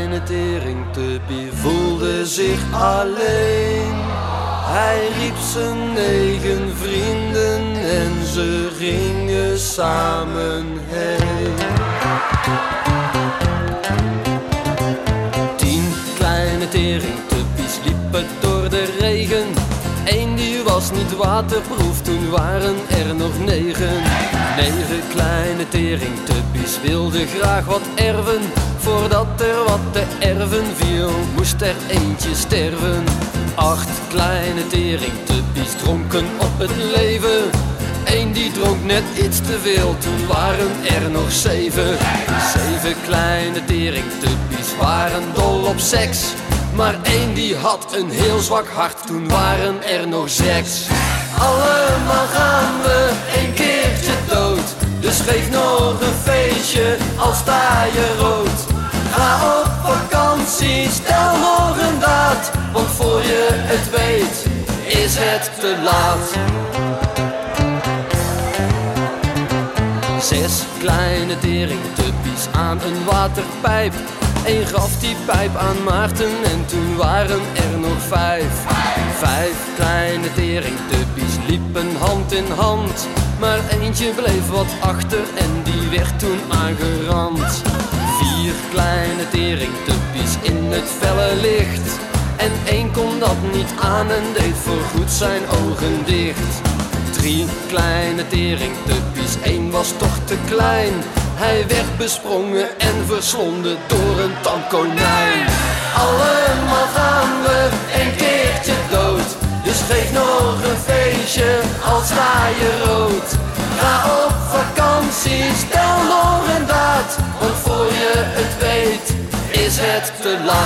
kleine teringtuppie voelde zich alleen. Hij riep zijn negen vrienden en ze gingen samen heen. Tien kleine teringtuppies niet waterproef, toen waren er nog negen. Negen kleine teringtuppies wilden graag wat erven. Voordat er wat te erven viel, moest er eentje sterven. Acht kleine teringtuppies dronken op het leven. Eén die dronk net iets te veel, toen waren er nog zeven. Zeven kleine teringtuppies waren dol op seks. Maar één die had een heel zwak hart, toen waren er nog zes. Allemaal gaan we een keertje dood. Dus geef nog een feestje, al sta je rood. Ga op vakantie, stel nog een daad. Want voor je het weet, is het te laat. Zes kleine teringtuppies aan een waterpijp. Eén gaf die pijp aan Maarten en toen waren er nog vijf. Vijf kleine teringtuppies liepen hand in hand. Maar eentje bleef wat achter en die werd toen aangerand. Vier kleine teringtuppies in het felle licht. En één kon dat niet aan en deed voorgoed zijn ogen dicht. Drie kleine teringtuppies, één was toch te klein. Hij werd besprongen en verslonden door een tamkonijn. Allemaal gaan we een keertje dood. Dus geef nog een feestje, al sta je rood. Ga op vakantie, stel nog een daad. Want voor je het weet, is het te laat.